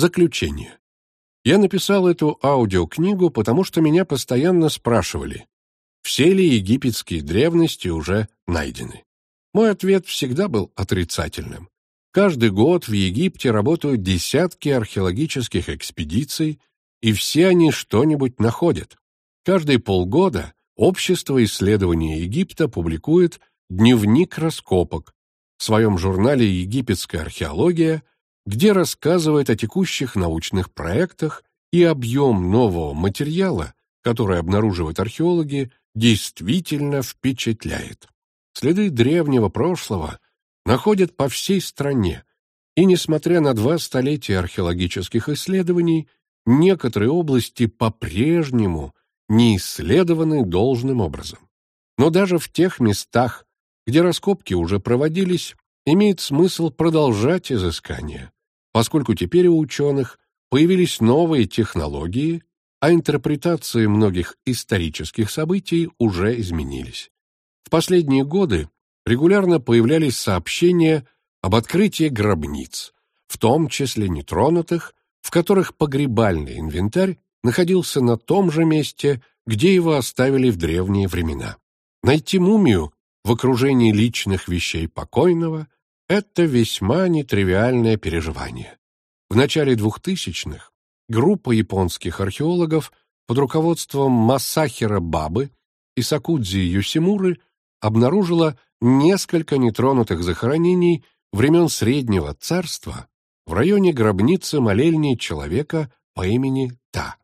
Заключение. Я написал эту аудиокнигу, потому что меня постоянно спрашивали, все ли египетские древности уже найдены. Мой ответ всегда был отрицательным. Каждый год в Египте работают десятки археологических экспедиций, и все они что-нибудь находят. Каждые полгода Общество исследования Египта публикует дневник раскопок в своем журнале «Египетская археология», где рассказывает о текущих научных проектах и объем нового материала, который обнаруживают археологи, действительно впечатляет. Следы древнего прошлого находят по всей стране, и, несмотря на два столетия археологических исследований, некоторые области по-прежнему не исследованы должным образом. Но даже в тех местах, где раскопки уже проводились, имеет смысл продолжать изыскания, поскольку теперь у ученых появились новые технологии, а интерпретации многих исторических событий уже изменились. В последние годы регулярно появлялись сообщения об открытии гробниц, в том числе нетронутых, в которых погребальный инвентарь находился на том же месте, где его оставили в древние времена. Найти мумию в окружении личных вещей покойного – это весьма нетривиальное переживание. В начале 2000-х группа японских археологов под руководством Масахира Бабы и Сакудзи Юсимуры обнаружила несколько нетронутых захоронений времен Среднего Царства в районе гробницы молельни человека по имени Та.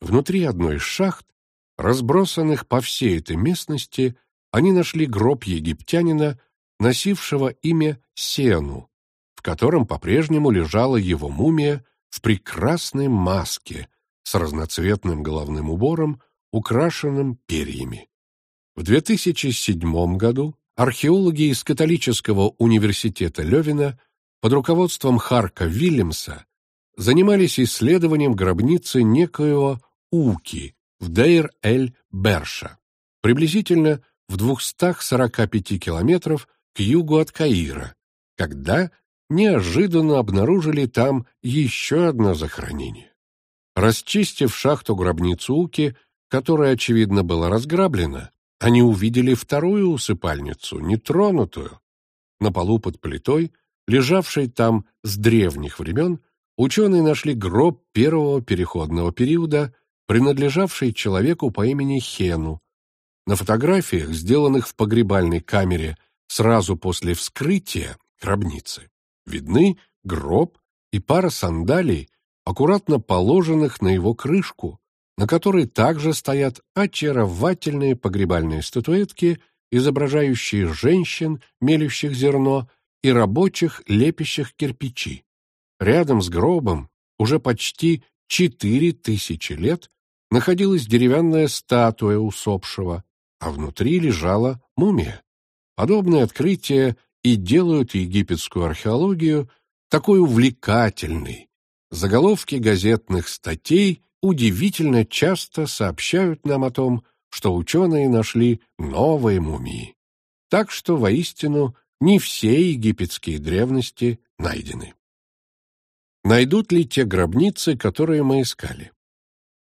Внутри одной из шахт, разбросанных по всей этой местности, они нашли гроб египтянина, носившего имя Сену, в котором по-прежнему лежала его мумия в прекрасной маске с разноцветным головным убором, украшенным перьями. В 2007 году археологи из католического университета Левина под руководством Харка Вильямса занимались исследованием гробницы некоего Уки в Дейр-эль-Берша, приблизительно в 245 километров к югу от Каира, когда неожиданно обнаружили там еще одно захоронение. Расчистив шахту-гробницу Уки, которая, очевидно, была разграблена, они увидели вторую усыпальницу, нетронутую. На полу под плитой, лежавшей там с древних времен, ученые нашли гроб первого переходного периода принадлежавший человеку по имени Хену. На фотографиях, сделанных в погребальной камере сразу после вскрытия гробницы, видны гроб и пара сандалий, аккуратно положенных на его крышку, на которой также стоят очаровательные погребальные статуэтки, изображающие женщин, мелющих зерно, и рабочих, лепящих кирпичи. Рядом с гробом уже почти четыре тысячи лет находилась деревянная статуя усопшего, а внутри лежала мумия. Подобные открытия и делают египетскую археологию такой увлекательной. Заголовки газетных статей удивительно часто сообщают нам о том, что ученые нашли новые мумии. Так что, воистину, не все египетские древности найдены. Найдут ли те гробницы, которые мы искали?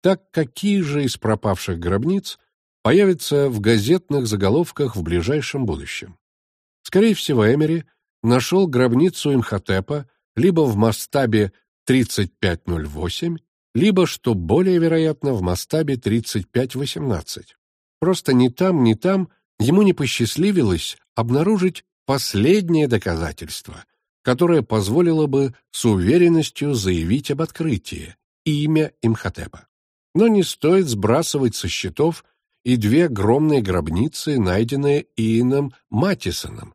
Так какие же из пропавших гробниц появятся в газетных заголовках в ближайшем будущем? Скорее всего, Эмери нашел гробницу Имхотепа либо в масштабе 3508, либо, что более вероятно, в масштабе 3518. Просто ни там, ни там ему не посчастливилось обнаружить последнее доказательство, которое позволило бы с уверенностью заявить об открытии – имя Имхотепа. Но не стоит сбрасывать со счетов и две огромные гробницы, найденные Иеном Матисоном.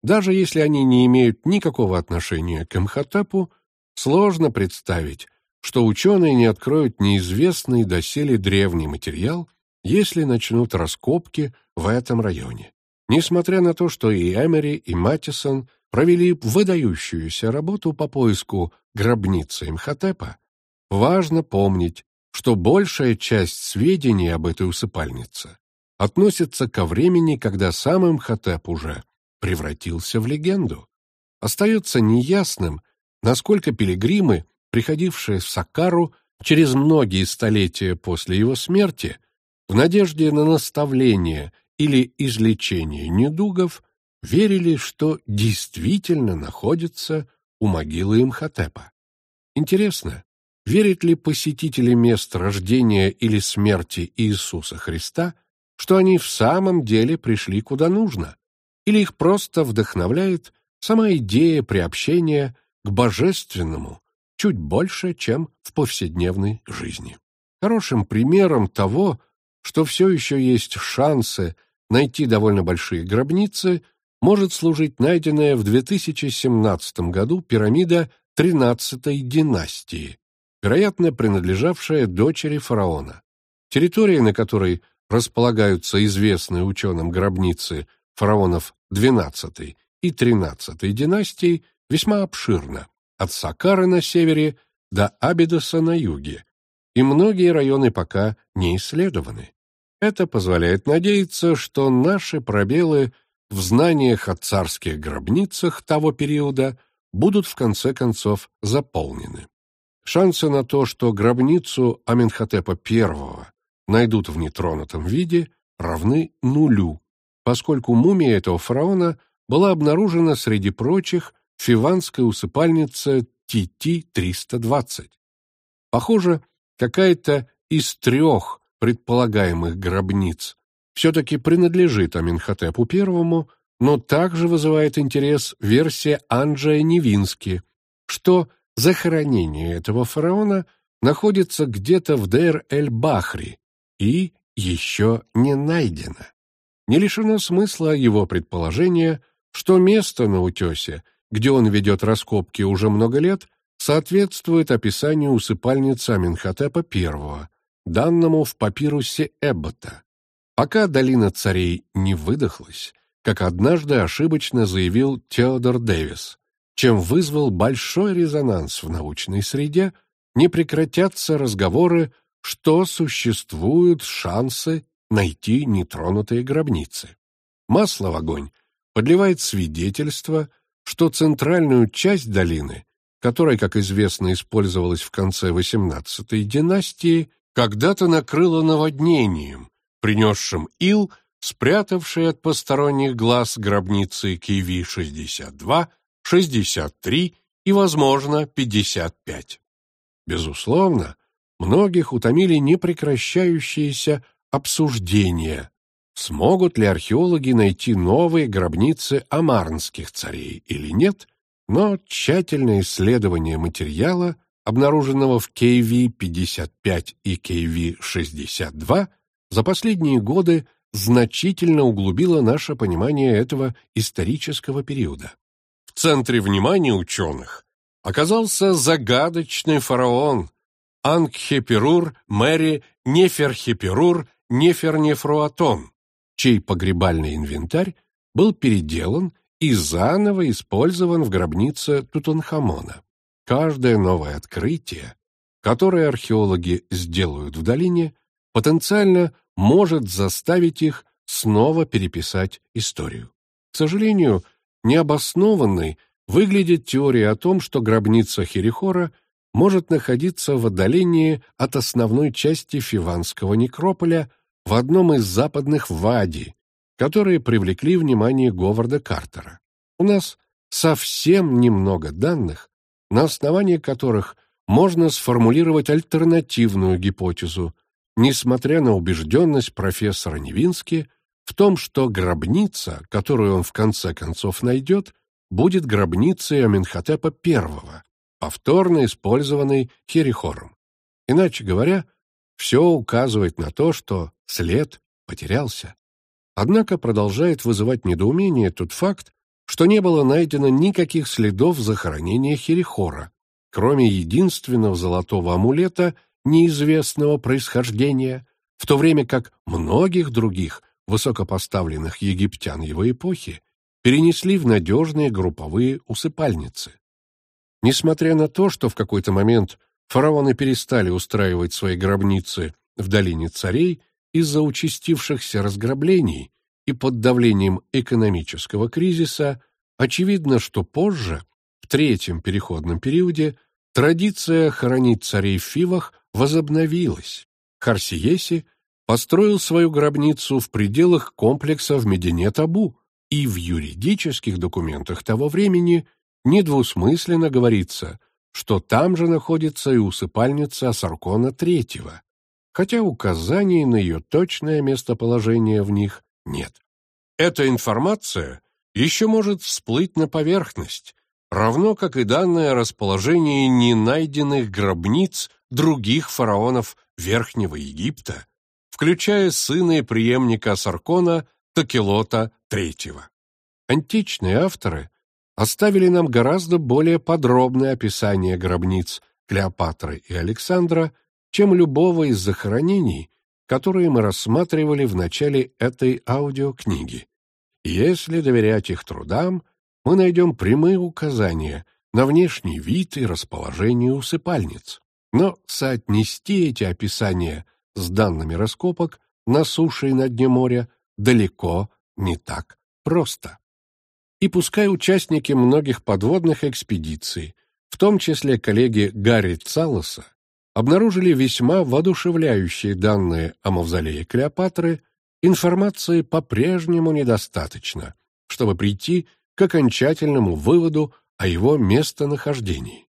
Даже если они не имеют никакого отношения к Мхотепу, сложно представить, что ученые не откроют неизвестный доселе древний материал, если начнут раскопки в этом районе. Несмотря на то, что и Эмери, и Матисон провели выдающуюся работу по поиску гробницы Имхотепа, важно помнить, что большая часть сведений об этой усыпальнице относится ко времени, когда сам Имхотеп уже превратился в легенду. Остается неясным, насколько пилигримы приходившее в Сакару через многие столетия после его смерти, в надежде на наставление или излечение недугов, верили, что действительно находится у могилы Имхотепа. Интересно, верят ли посетители мест рождения или смерти Иисуса Христа, что они в самом деле пришли куда нужно, или их просто вдохновляет сама идея приобщения к божественному чуть больше, чем в повседневной жизни. Хорошим примером того, что все еще есть шансы найти довольно большие гробницы, может служить найденная в 2017 году пирамида 13-й династии, вероятно, принадлежавшая дочери фараона. Территория, на которой располагаются известные ученым гробницы фараонов XII и XIII династий, весьма обширна, от Сакары на севере до Абидоса на юге, и многие районы пока не исследованы. Это позволяет надеяться, что наши пробелы в знаниях о царских гробницах того периода будут в конце концов заполнены. Шансы на то, что гробницу Аменхотепа I найдут в нетронутом виде, равны нулю, поскольку мумия этого фараона была обнаружена среди прочих в фиванской усыпальнице ТТ-320. Похоже, какая-то из трех предполагаемых гробниц все-таки принадлежит Аменхотепу I, но также вызывает интерес версия Анджия Невински, что захоронение этого фараона находится где-то в Дейр-эль-Бахри и еще не найдено. Не лишено смысла его предположение, что место на утесе, где он ведет раскопки уже много лет, соответствует описанию усыпальницы Аменхотепа I, данному в папирусе Эббота. Пока долина царей не выдохлась, как однажды ошибочно заявил Теодор Дэвис, чем вызвал большой резонанс в научной среде, не прекратятся разговоры, что существуют шансы найти нетронутые гробницы. Масло в огонь подливает свидетельство, что центральную часть долины, которая, как известно, использовалась в конце XVIII династии, когда-то накрыло наводнением, принесшим ил, спрятавший от посторонних глаз гробницы Киви-62, 63 и, возможно, 55. Безусловно, многих утомили непрекращающиеся обсуждения, смогут ли археологи найти новые гробницы амарнских царей или нет, но тщательное исследование материала, обнаруженного в KV-55 и KV-62, за последние годы значительно углубило наше понимание этого исторического периода. В центре внимания ученых оказался загадочный фараон Ангхеперур Мэри Неферхеперур Нефернефруатон, чей погребальный инвентарь был переделан и заново использован в гробнице Тутанхамона. Каждое новое открытие, которое археологи сделают в долине, потенциально может заставить их снова переписать историю. К сожалению, необоснованной выглядит теория о том, что гробница Херихора может находиться в отдалении от основной части Фиванского некрополя в одном из западных Вади, которые привлекли внимание Говарда Картера. У нас совсем немного данных, на основании которых можно сформулировать альтернативную гипотезу, несмотря на убежденность профессора Невински в том, что гробница, которую он в конце концов найдет, будет гробницей Аменхотепа I, повторно использованной Херихором. Иначе говоря, все указывает на то, что след потерялся. Однако продолжает вызывать недоумение тот факт, что не было найдено никаких следов захоронения Херихора, кроме единственного золотого амулета неизвестного происхождения, в то время как многих других высокопоставленных египтян его эпохи перенесли в надежные групповые усыпальницы. Несмотря на то, что в какой-то момент фараоны перестали устраивать свои гробницы в долине царей из-за участившихся разграблений и под давлением экономического кризиса, очевидно, что позже, в третьем переходном периоде, традиция хоронить царей в Фивах возобновилась. Харсиеси построил свою гробницу в пределах комплекса в Медине-Табу, и в юридических документах того времени недвусмысленно говорится, что там же находится и усыпальница Саркона III, хотя указаний на ее точное местоположение в них нет. Эта информация еще может всплыть на поверхность, равно как и данное о расположении ненайденных гробниц других фараонов Верхнего Египта, включая сына и преемника Саркона Такелота III. Античные авторы оставили нам гораздо более подробное описание гробниц Клеопатры и Александра, чем любого из захоронений, которые мы рассматривали в начале этой аудиокниги. Если доверять их трудам, мы найдем прямые указания на внешний вид и расположение усыпальниц. Но соотнести эти описания с данными раскопок на суше и на дне моря далеко не так просто. И пускай участники многих подводных экспедиций, в том числе коллеги Гарри Цалоса, обнаружили весьма воодушевляющие данные о мавзолее Клеопатры, информации по-прежнему недостаточно, чтобы прийти к окончательному выводу о его местонахождении.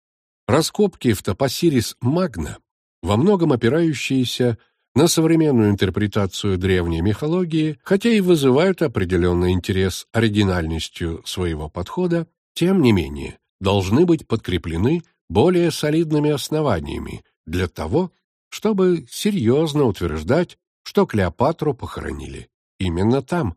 Раскопки в Топосирис Магна, во многом опирающиеся на современную интерпретацию древней мифологии, хотя и вызывают определенный интерес оригинальностью своего подхода, тем не менее должны быть подкреплены более солидными основаниями для того, чтобы серьезно утверждать, что Клеопатру похоронили именно там.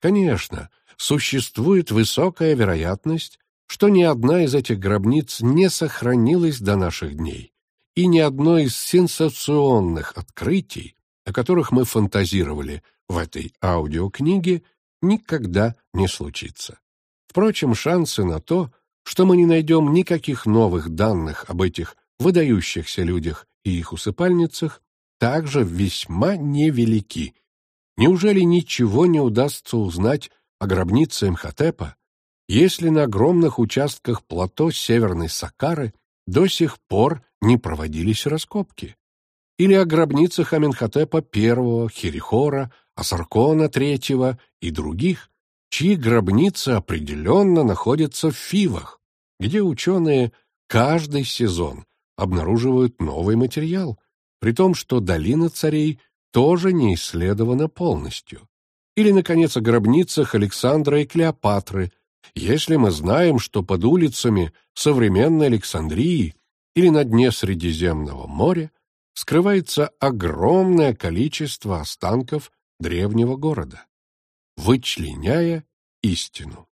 Конечно, существует высокая вероятность, что ни одна из этих гробниц не сохранилась до наших дней, и ни одно из сенсационных открытий, о которых мы фантазировали в этой аудиокниге, никогда не случится. Впрочем, шансы на то, что мы не найдем никаких новых данных об этих выдающихся людях и их усыпальницах, также весьма невелики. Неужели ничего не удастся узнать о гробнице Мхотепа, если на огромных участках плато Северной Сакары до сих пор не проводились раскопки? Или о гробницах Аменхотепа I, Херихора, Асаркона III и других, чьи гробницы определенно находятся в Фивах, где ученые каждый сезон обнаруживают новый материал, при том, что долина царей тоже не исследована полностью. Или, наконец, о гробницах Александра и Клеопатры, если мы знаем, что под улицами современной Александрии или на дне Средиземного моря скрывается огромное количество останков древнего города. Вычленяя истину.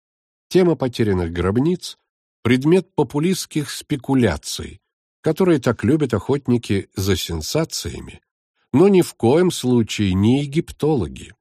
Тема потерянных гробниц – предмет популистских спекуляций, которые так любят охотники за сенсациями, но ни в коем случае не египтологи.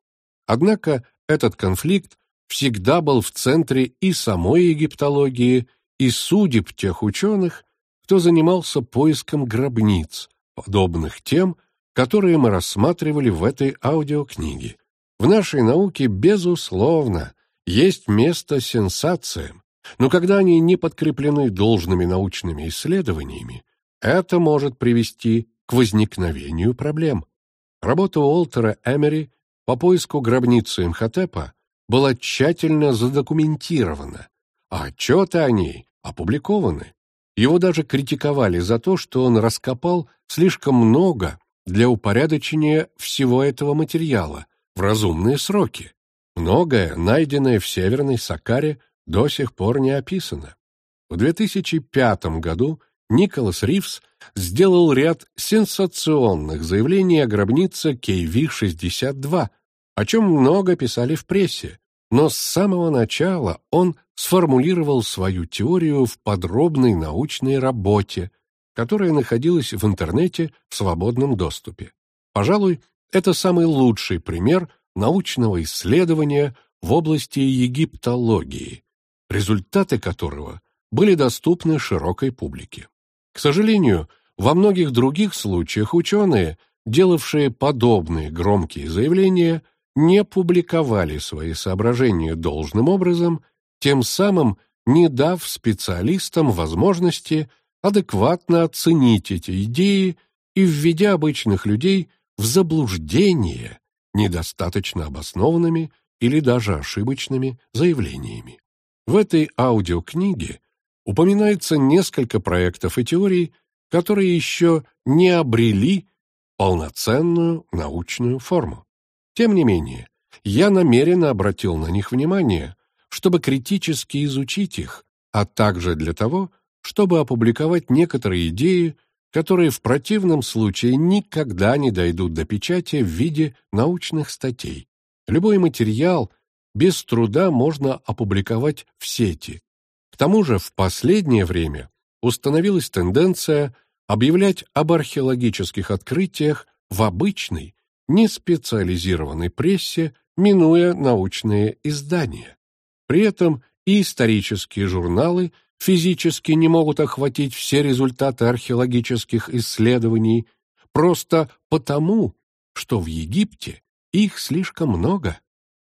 Однако этот конфликт всегда был в центре и самой египтологии, и судеб тех ученых, кто занимался поиском гробниц, подобных тем, которые мы рассматривали в этой аудиокниге. В нашей науке, безусловно, есть место сенсациям, но когда они не подкреплены должными научными исследованиями, это может привести к возникновению проблем. Работа Уолтера Эмери по поиску гробницы Имхотепа была тщательно задокументирована, а отчеты о ней опубликованы. Его даже критиковали за то, что он раскопал слишком много для упорядочения всего этого материала в разумные сроки. Многое, найденное в Северной Сакаре, до сих пор не описано. В 2005 году Николас Ривз сделал ряд сенсационных заявлений о гробнице KV-62, о чем много писали в прессе, но с самого начала он сформулировал свою теорию в подробной научной работе, которая находилась в интернете в свободном доступе. Пожалуй, это самый лучший пример научного исследования в области египтологии, результаты которого были доступны широкой публике. К сожалению, во многих других случаях ученые, делавшие подобные громкие заявления, не публиковали свои соображения должным образом, тем самым не дав специалистам возможности адекватно оценить эти идеи и, введя обычных людей в заблуждение недостаточно обоснованными или даже ошибочными заявлениями. В этой аудиокниге упоминается несколько проектов и теорий, которые еще не обрели полноценную научную форму. Тем не менее, я намеренно обратил на них внимание, чтобы критически изучить их, а также для того, чтобы опубликовать некоторые идеи, которые в противном случае никогда не дойдут до печати в виде научных статей. Любой материал без труда можно опубликовать в сети. К тому же в последнее время установилась тенденция объявлять об археологических открытиях в обычной, неспециализированной прессе, минуя научные издания. При этом и исторические журналы физически не могут охватить все результаты археологических исследований просто потому, что в Египте их слишком много,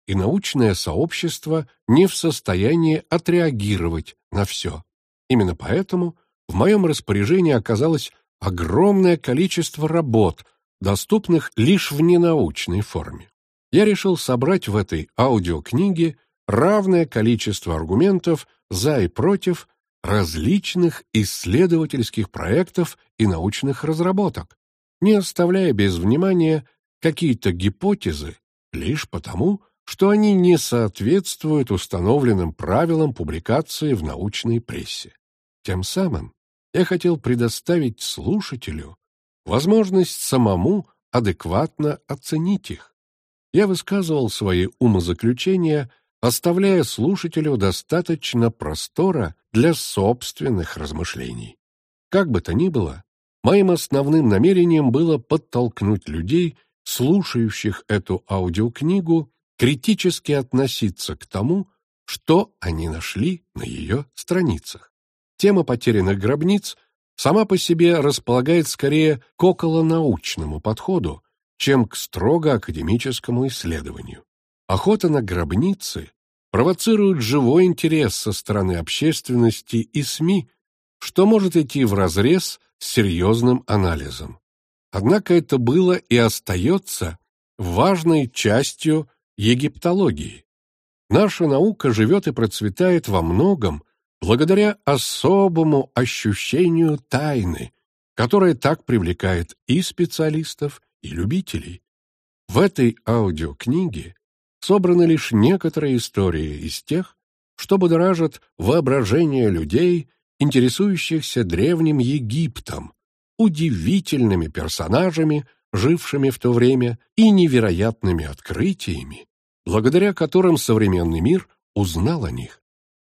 и научное сообщество не в состоянии отреагировать на все. Именно поэтому в моем распоряжении оказалось огромное количество работ, доступных лишь в ненаучной форме. Я решил собрать в этой аудиокниге равное количество аргументов за и против различных исследовательских проектов и научных разработок, не оставляя без внимания какие-то гипотезы лишь потому, что они не соответствуют установленным правилам публикации в научной прессе. Тем самым я хотел предоставить слушателю возможность самому адекватно оценить их. Я высказывал свои умозаключения, оставляя слушателю достаточно простора для собственных размышлений. Как бы то ни было, моим основным намерением было подтолкнуть людей, слушающих эту аудиокнигу, критически относиться к тому, что они нашли на ее страницах. Тема потерянных гробниц сама по себе располагает скорее к околонаучному подходу, чем к строго академическому исследованию. Охота на гробницы провоцирует живой интерес со стороны общественности и СМИ, что может идти вразрез с серьезным анализом. Однако это было и остается важной частью египтологии. Наша наука живет и процветает во многом благодаря особому ощущению тайны, которое так привлекает и специалистов, и любителей. В этой аудиокниге собраны лишь некоторые истории из тех, что будоражат воображение людей, интересующихся древним Египтом, удивительными персонажами, жившими в то время, и невероятными открытиями, благодаря которым современный мир узнал о них.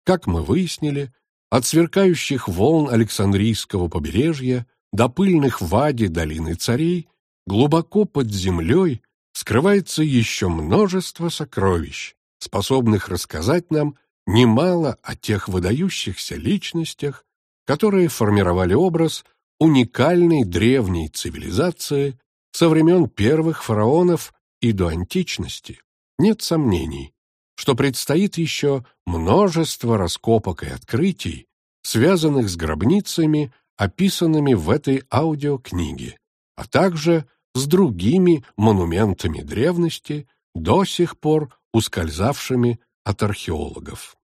Как мы выяснили, от сверкающих волн Александрийского побережья до пыльных вади долины царей глубоко под землей скрывается еще множество сокровищ, способных рассказать нам немало о тех выдающихся личностях, которые формировали образ уникальной древней цивилизации со времен первых фараонов и до античности. Нет сомнений, что предстоит еще множество раскопок и открытий, связанных с гробницами, описанными в этой аудиокниге, а также с другими монументами древности, до сих пор ускользавшими от археологов.